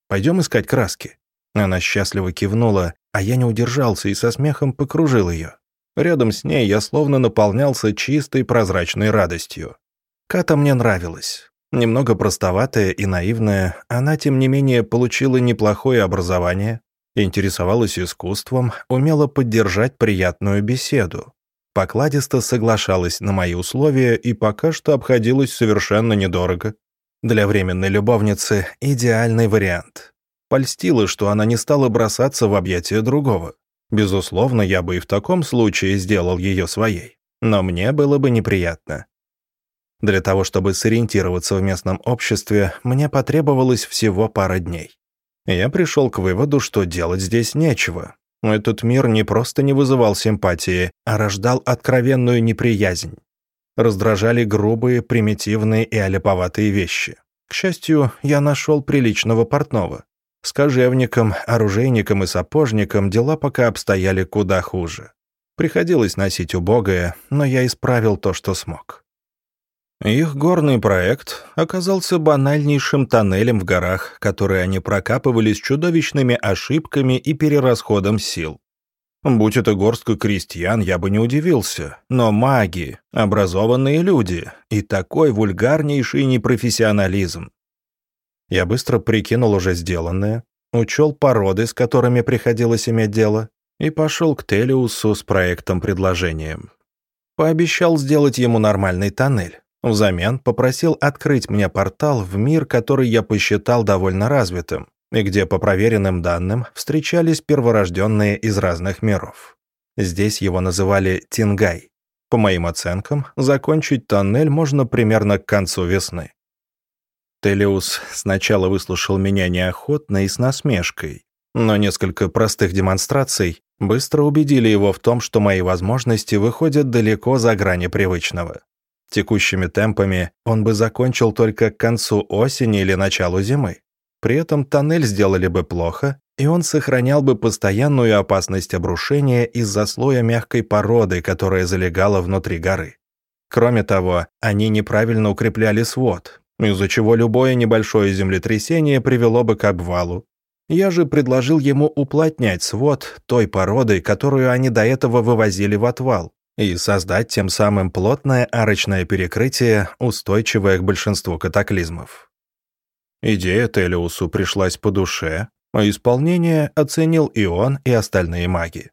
«Пойдем искать краски». Она счастливо кивнула, а я не удержался и со смехом покружил ее. Рядом с ней я словно наполнялся чистой прозрачной радостью. Ката мне нравилась. Немного простоватая и наивная, она, тем не менее, получила неплохое образование, интересовалась искусством, умела поддержать приятную беседу покладисто соглашалась на мои условия и пока что обходилась совершенно недорого. Для временной любовницы идеальный вариант. Польстило, что она не стала бросаться в объятия другого. Безусловно, я бы и в таком случае сделал ее своей. Но мне было бы неприятно. Для того, чтобы сориентироваться в местном обществе, мне потребовалось всего пара дней. Я пришел к выводу, что делать здесь нечего, этот мир не просто не вызывал симпатии, а рождал откровенную неприязнь. Раздражали грубые, примитивные и аляповатые вещи. К счастью, я нашел приличного портного. С кожевником, оружейником и сапожником дела пока обстояли куда хуже. Приходилось носить убогое, но я исправил то, что смог. Их горный проект оказался банальнейшим тоннелем в горах, который они прокапывали с чудовищными ошибками и перерасходом сил. Будь это горстка крестьян, я бы не удивился. Но маги, образованные люди и такой вульгарнейший непрофессионализм. Я быстро прикинул уже сделанное, учел породы, с которыми приходилось иметь дело, и пошел к Телиусу с проектом-предложением. Пообещал сделать ему нормальный тоннель. Взамен попросил открыть мне портал в мир, который я посчитал довольно развитым, и где, по проверенным данным, встречались перворожденные из разных миров. Здесь его называли Тингай. По моим оценкам, закончить тоннель можно примерно к концу весны. Телиус сначала выслушал меня неохотно и с насмешкой, но несколько простых демонстраций быстро убедили его в том, что мои возможности выходят далеко за грани привычного. Текущими темпами он бы закончил только к концу осени или началу зимы. При этом тоннель сделали бы плохо, и он сохранял бы постоянную опасность обрушения из-за слоя мягкой породы, которая залегала внутри горы. Кроме того, они неправильно укрепляли свод, из-за чего любое небольшое землетрясение привело бы к обвалу. Я же предложил ему уплотнять свод той породой, которую они до этого вывозили в отвал, и создать тем самым плотное арочное перекрытие, устойчивое к большинству катаклизмов. Идея Телиусу пришлась по душе, а исполнение оценил и он, и остальные маги.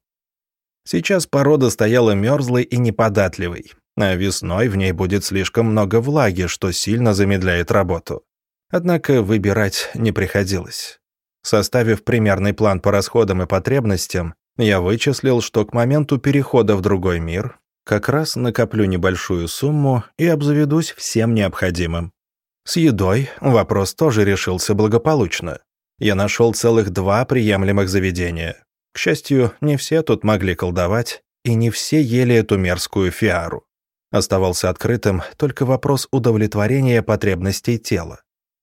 Сейчас порода стояла мерзлой и неподатливой, а весной в ней будет слишком много влаги, что сильно замедляет работу. Однако выбирать не приходилось. Составив примерный план по расходам и потребностям, я вычислил, что к моменту перехода в другой мир как раз накоплю небольшую сумму и обзаведусь всем необходимым. С едой вопрос тоже решился благополучно. Я нашел целых два приемлемых заведения. К счастью, не все тут могли колдовать, и не все ели эту мерзкую фиару. Оставался открытым только вопрос удовлетворения потребностей тела.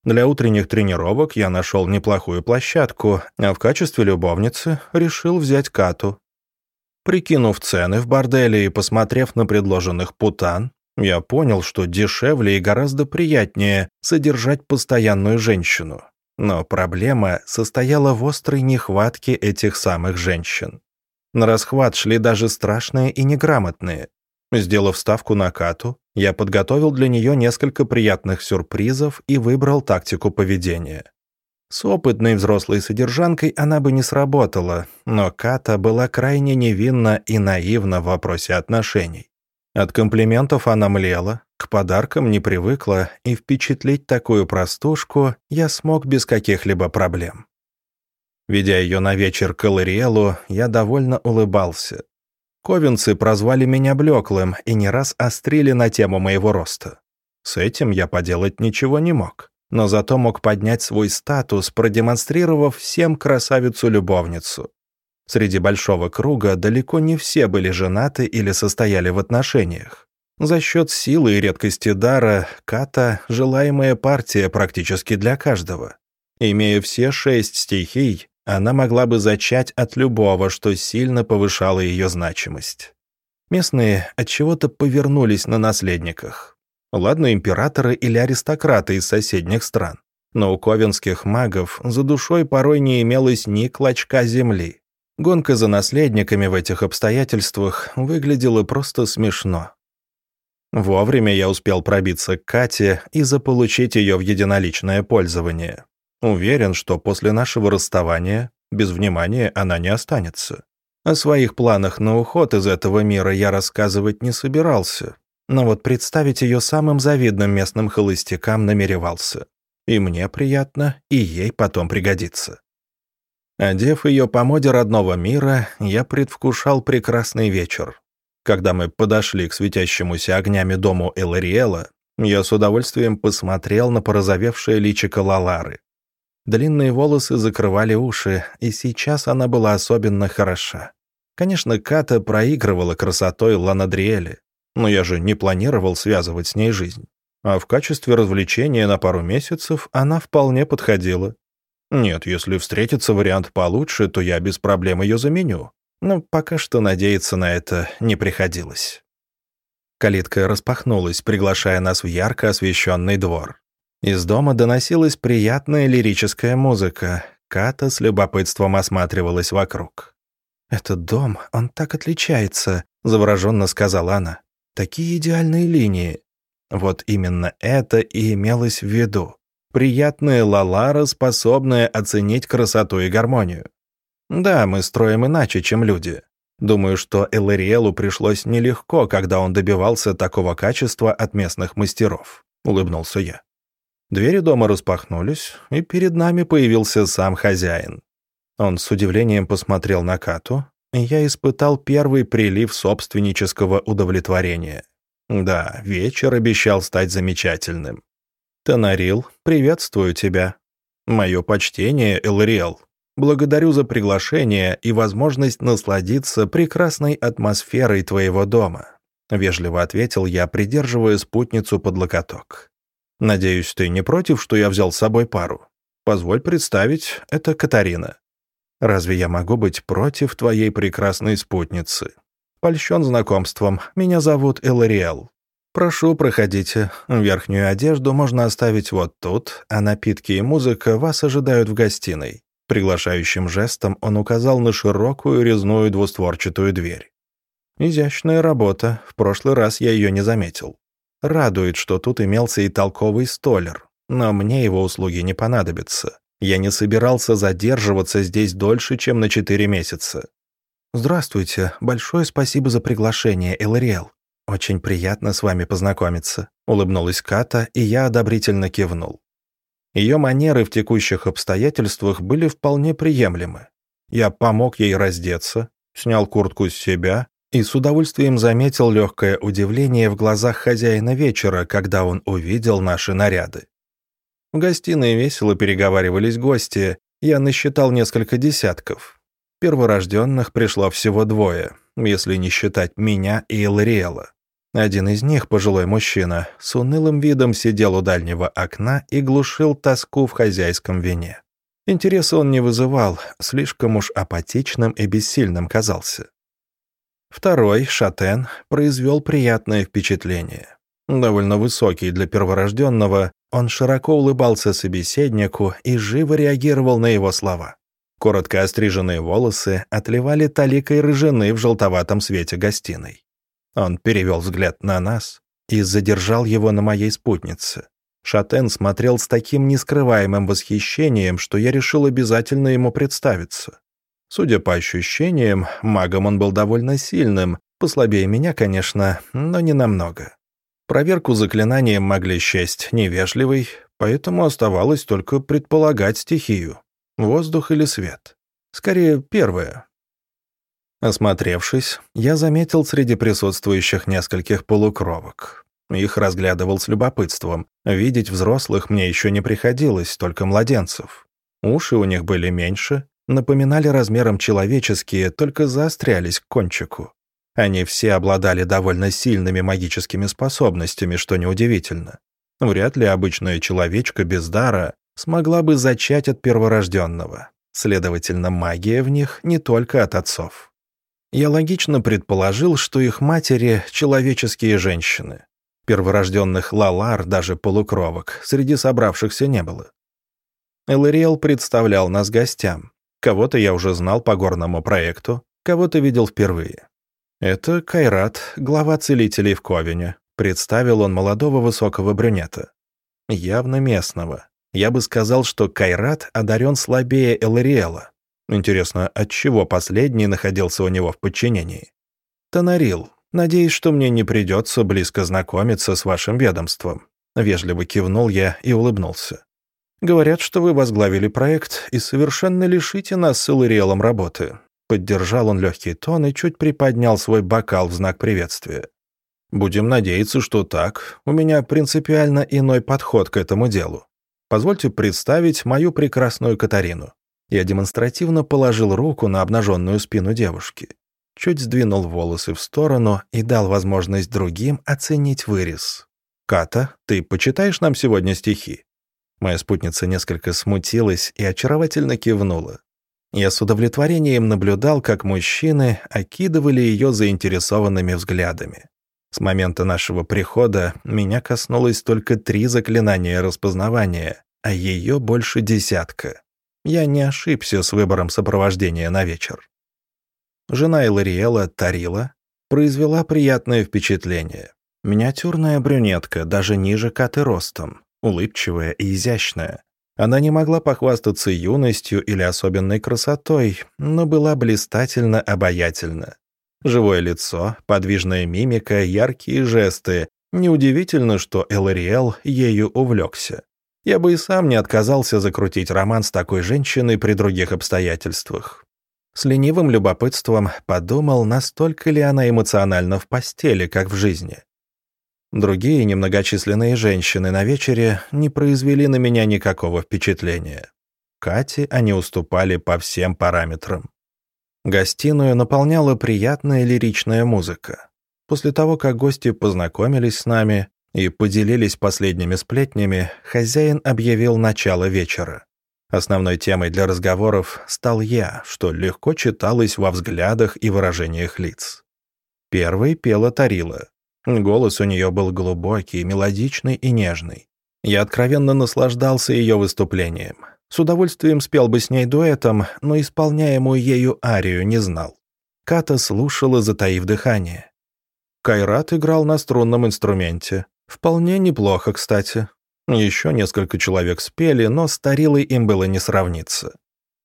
Для утренних тренировок я нашел неплохую площадку, а в качестве любовницы решил взять Кату. Прикинув цены в борделе и посмотрев на предложенных путан, я понял, что дешевле и гораздо приятнее содержать постоянную женщину. Но проблема состояла в острой нехватке этих самых женщин. На расхват шли даже страшные и неграмотные. Сделав ставку на Кату, я подготовил для нее несколько приятных сюрпризов и выбрал тактику поведения. С опытной взрослой содержанкой она бы не сработала, но Ката была крайне невинна и наивна в вопросе отношений. От комплиментов она млела, к подаркам не привыкла, и впечатлить такую простушку я смог без каких-либо проблем. Ведя ее на вечер к Элариэлу, я довольно улыбался. Ковенцы прозвали меня блеклым и не раз острили на тему моего роста. С этим я поделать ничего не мог, но зато мог поднять свой статус, продемонстрировав всем красавицу-любовницу. Среди большого круга далеко не все были женаты или состояли в отношениях. За счет силы и редкости дара Ката – желаемая партия практически для каждого. Имея все шесть стихий, она могла бы зачать от любого, что сильно повышало ее значимость. Местные от чего то повернулись на наследниках. Ладно, императоры или аристократы из соседних стран. Но у ковенских магов за душой порой не имелось ни клочка земли. Гонка за наследниками в этих обстоятельствах выглядела просто смешно. Вовремя я успел пробиться к Кате и заполучить ее в единоличное пользование. Уверен, что после нашего расставания без внимания она не останется. О своих планах на уход из этого мира я рассказывать не собирался, но вот представить ее самым завидным местным холостякам намеревался. И мне приятно, и ей потом пригодится. Одев ее по моде родного мира, я предвкушал прекрасный вечер. Когда мы подошли к светящемуся огнями дому Элариэла, я с удовольствием посмотрел на порозовевшее личико Лалары. Длинные волосы закрывали уши, и сейчас она была особенно хороша. Конечно, Ката проигрывала красотой Ланадриэли, но я же не планировал связывать с ней жизнь. А в качестве развлечения на пару месяцев она вполне подходила. Нет, если встретится вариант получше, то я без проблем ее заменю. Но пока что надеяться на это не приходилось. Калитка распахнулась, приглашая нас в ярко освещенный двор. Из дома доносилась приятная лирическая музыка. Ката с любопытством осматривалась вокруг. «Этот дом, он так отличается», — завороженно сказала она. «Такие идеальные линии». Вот именно это и имелось в виду. Приятная Лалара, способная оценить красоту и гармонию. Да, мы строим иначе, чем люди. Думаю, что Элариэлу пришлось нелегко, когда он добивался такого качества от местных мастеров», — улыбнулся я. Двери дома распахнулись, и перед нами появился сам хозяин. Он с удивлением посмотрел на Кату, и я испытал первый прилив собственнического удовлетворения. Да, вечер обещал стать замечательным. «Тонарил, приветствую тебя. Мое почтение, Элариэл. Благодарю за приглашение и возможность насладиться прекрасной атмосферой твоего дома», — вежливо ответил я, придерживая спутницу под локоток. «Надеюсь, ты не против, что я взял с собой пару? Позволь представить, это Катарина. Разве я могу быть против твоей прекрасной спутницы? Польщен знакомством, меня зовут Элариэл. «Прошу, проходите. Верхнюю одежду можно оставить вот тут, а напитки и музыка вас ожидают в гостиной». Приглашающим жестом он указал на широкую резную двустворчатую дверь. Изящная работа, в прошлый раз я ее не заметил. Радует, что тут имелся и толковый столер, но мне его услуги не понадобятся. Я не собирался задерживаться здесь дольше, чем на четыре месяца. «Здравствуйте, большое спасибо за приглашение, Элариэл», «Очень приятно с вами познакомиться», — улыбнулась Ката, и я одобрительно кивнул. Ее манеры в текущих обстоятельствах были вполне приемлемы. Я помог ей раздеться, снял куртку с себя и с удовольствием заметил легкое удивление в глазах хозяина вечера, когда он увидел наши наряды. В гостиной весело переговаривались гости, я насчитал несколько десятков. Перворожденных пришло всего двое, если не считать меня и Элариэла. Один из них, пожилой мужчина, с унылым видом сидел у дальнего окна и глушил тоску в хозяйском вине. Интереса он не вызывал, слишком уж апатичным и бессильным казался. Второй, Шатен, произвел приятное впечатление. Довольно высокий для перворожденного, он широко улыбался собеседнику и живо реагировал на его слова. Коротко остриженные волосы отливали таликой рыжины в желтоватом свете гостиной. Он перевел взгляд на нас и задержал его на моей спутнице. Шатен смотрел с таким нескрываемым восхищением, что я решил обязательно ему представиться. Судя по ощущениям, магом он был довольно сильным, послабее меня, конечно, но не намного. Проверку заклинанием могли счесть невежливой, поэтому оставалось только предполагать стихию — воздух или свет. Скорее, первое, Осмотревшись, я заметил среди присутствующих нескольких полукровок. Их разглядывал с любопытством. Видеть взрослых мне еще не приходилось, только младенцев. Уши у них были меньше, напоминали размером человеческие, только заострялись к кончику. Они все обладали довольно сильными магическими способностями, что неудивительно. Вряд ли обычная человечка без дара смогла бы зачать от перворожденного. Следовательно, магия в них не только от отцов. Я логично предположил, что их матери — человеческие женщины. Перворожденных лалар, даже полукровок, среди собравшихся не было. Элариэл представлял нас гостям. Кого-то я уже знал по горному проекту, кого-то видел впервые. Это Кайрат, глава целителей в Ковине. Представил он молодого высокого брюнета. Явно местного. Я бы сказал, что Кайрат одарен слабее Элариэла. Интересно, от чего последний находился у него в подчинении? Тонарил, надеюсь, что мне не придется близко знакомиться с вашим ведомством. Вежливо кивнул я и улыбнулся. Говорят, что вы возглавили проект и совершенно лишите нас с Илариэлом работы. Поддержал он легкий тон и чуть приподнял свой бокал в знак приветствия. Будем надеяться, что так. У меня принципиально иной подход к этому делу. Позвольте представить мою прекрасную Катарину. Я демонстративно положил руку на обнаженную спину девушки, чуть сдвинул волосы в сторону и дал возможность другим оценить вырез. «Ката, ты почитаешь нам сегодня стихи?» Моя спутница несколько смутилась и очаровательно кивнула. Я с удовлетворением наблюдал, как мужчины окидывали ее заинтересованными взглядами. С момента нашего прихода меня коснулось только три заклинания распознавания, а ее больше десятка. Я не ошибся с выбором сопровождения на вечер. Жена Илариэла, Тарила, произвела приятное впечатление. Миниатюрная брюнетка, даже ниже Каты ростом, улыбчивая и изящная. Она не могла похвастаться юностью или особенной красотой, но была блистательно обаятельна. Живое лицо, подвижная мимика, яркие жесты. Неудивительно, что Элариэл ею увлекся. Я бы и сам не отказался закрутить роман с такой женщиной при других обстоятельствах. С ленивым любопытством подумал, настолько ли она эмоциональна в постели, как в жизни. Другие немногочисленные женщины на вечере не произвели на меня никакого впечатления. Кате они уступали по всем параметрам. Гостиную наполняла приятная лиричная музыка. После того, как гости познакомились с нами и поделились последними сплетнями, хозяин объявил начало вечера. Основной темой для разговоров стал я, что легко читалось во взглядах и выражениях лиц. Первой пела Тарила. Голос у нее был глубокий, мелодичный и нежный. Я откровенно наслаждался ее выступлением. С удовольствием спел бы с ней дуэтом, но исполняемую ею арию не знал. Ката слушала, затаив дыхание. Кайрат играл на струнном инструменте. Вполне неплохо, кстати. Еще несколько человек спели, но с Тарилой им было не сравниться.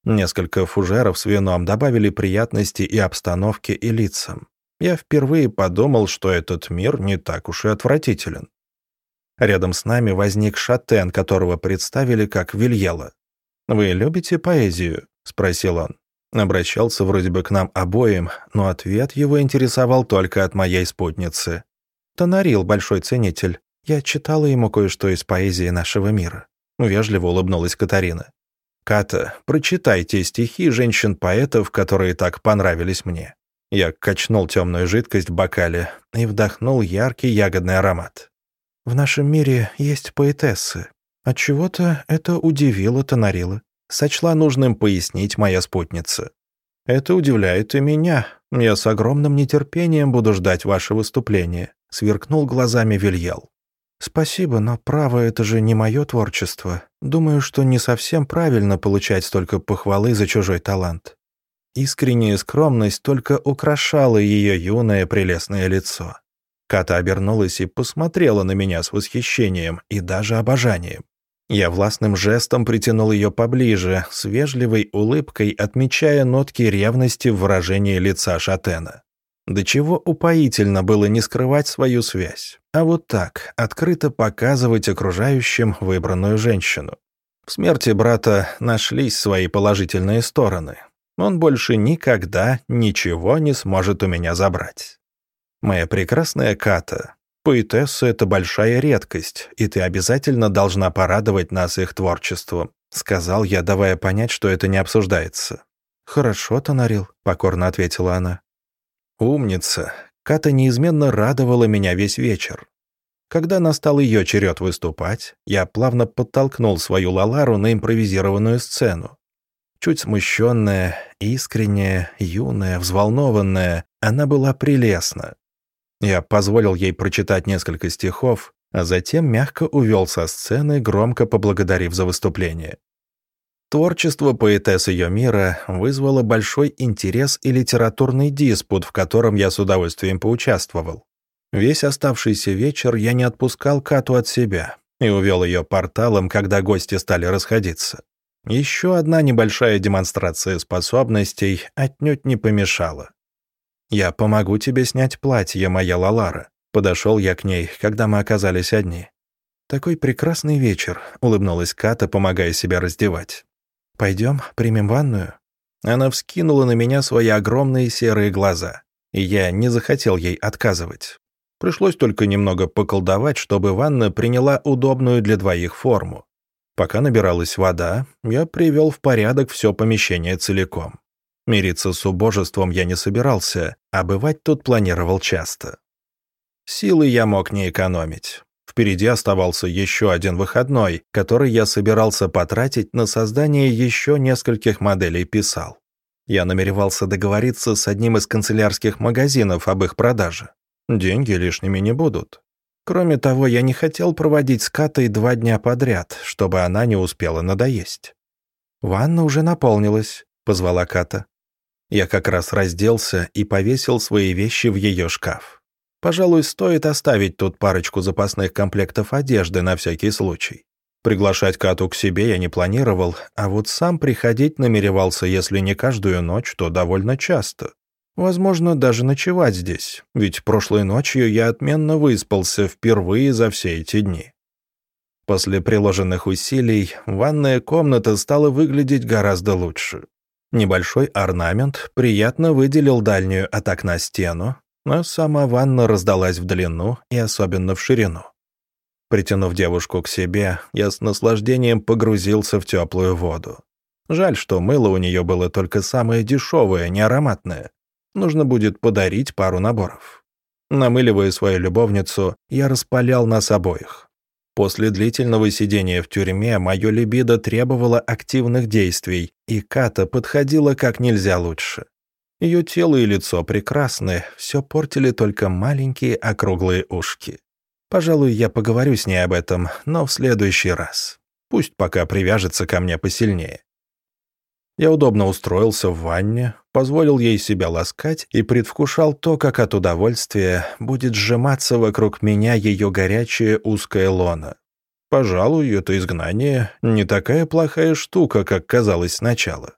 Несколько фужеров с вином добавили приятности и обстановке, и лицам. Я впервые подумал, что этот мир не так уж и отвратителен. Рядом с нами возник шатен, которого представили как Вильела. «Вы любите поэзию?» — спросил он. Обращался вроде бы к нам обоим, но ответ его интересовал только от моей спутницы. Тонарил большой ценитель. Я читала ему кое-что из поэзии нашего мира. Вежливо улыбнулась Катарина. «Ката, прочитайте стихи женщин-поэтов, которые так понравились мне». Я качнул темную жидкость в бокале и вдохнул яркий ягодный аромат. «В нашем мире есть поэтессы. Отчего-то это удивило Тонарила. Сочла нужным пояснить моя спутница. «Это удивляет и меня. Я с огромным нетерпением буду ждать ваше выступление», — сверкнул глазами Вильял. «Спасибо, но право — это же не мое творчество. Думаю, что не совсем правильно получать столько похвалы за чужой талант». Искренняя скромность только украшала ее юное прелестное лицо. Ката обернулась и посмотрела на меня с восхищением и даже обожанием. Я властным жестом притянул ее поближе, с вежливой улыбкой отмечая нотки ревности в выражении лица Шатена. До чего упоительно было не скрывать свою связь, а вот так, открыто показывать окружающим выбранную женщину. В смерти брата нашлись свои положительные стороны. Он больше никогда ничего не сможет у меня забрать. Моя прекрасная Ката, Поэтесса — это большая редкость, и ты обязательно должна порадовать нас их творчеством», — сказал я, давая понять, что это не обсуждается. «Хорошо, Тонарил», — покорно ответила она. «Умница. Ката неизменно радовала меня весь вечер. Когда настал ее черед выступать, я плавно подтолкнул свою Лалару на импровизированную сцену. Чуть смущенная, искренняя, юная, взволнованная, она была прелестна. Я позволил ей прочитать несколько стихов, а затем мягко увел со сцены, громко поблагодарив за выступление. Творчество поэтесс ее мира вызвало большой интерес и литературный диспут, в котором я с удовольствием поучаствовал. Весь оставшийся вечер я не отпускал Кату от себя и увел ее порталом, когда гости стали расходиться. Еще одна небольшая демонстрация способностей отнюдь не помешала. «Я помогу тебе снять платье, моя Лалара». Подошел я к ней, когда мы оказались одни. «Такой прекрасный вечер», — улыбнулась Ката, помогая себя раздевать. «Пойдем, примем ванную?» Она вскинула на меня свои огромные серые глаза, и я не захотел ей отказывать. Пришлось только немного поколдовать, чтобы ванна приняла удобную для двоих форму. Пока набиралась вода, я привел в порядок все помещение целиком. Мириться с убожеством я не собирался, а бывать тут планировал часто. Силы я мог не экономить. Впереди оставался еще один выходной, который я собирался потратить на создание еще нескольких моделей писал. Я намеревался договориться с одним из канцелярских магазинов об их продаже. Деньги лишними не будут. Кроме того, я не хотел проводить с Катой два дня подряд, чтобы она не успела надоесть. «Ванна уже наполнилась», — позвала Ката. Я как раз разделся и повесил свои вещи в ее шкаф. Пожалуй, стоит оставить тут парочку запасных комплектов одежды на всякий случай. Приглашать Кату к себе я не планировал, а вот сам приходить намеревался, если не каждую ночь, то довольно часто. Возможно, даже ночевать здесь, ведь прошлой ночью я отменно выспался впервые за все эти дни. После приложенных усилий ванная комната стала выглядеть гораздо лучше. Небольшой орнамент приятно выделил дальнюю от окна стену, но сама ванна раздалась в длину и особенно в ширину. Притянув девушку к себе, я с наслаждением погрузился в теплую воду. Жаль, что мыло у нее было только самое дешевое, не ароматное. Нужно будет подарить пару наборов. Намыливая свою любовницу, я распалял нас обоих. После длительного сидения в тюрьме мое либидо требовало активных действий, и Ката подходила как нельзя лучше. Ее тело и лицо прекрасны, все портили только маленькие округлые ушки. Пожалуй, я поговорю с ней об этом, но в следующий раз. Пусть пока привяжется ко мне посильнее. Я удобно устроился в ванне, позволил ей себя ласкать и предвкушал то, как от удовольствия будет сжиматься вокруг меня ее горячая узкая лона. Пожалуй, это изгнание не такая плохая штука, как казалось сначала.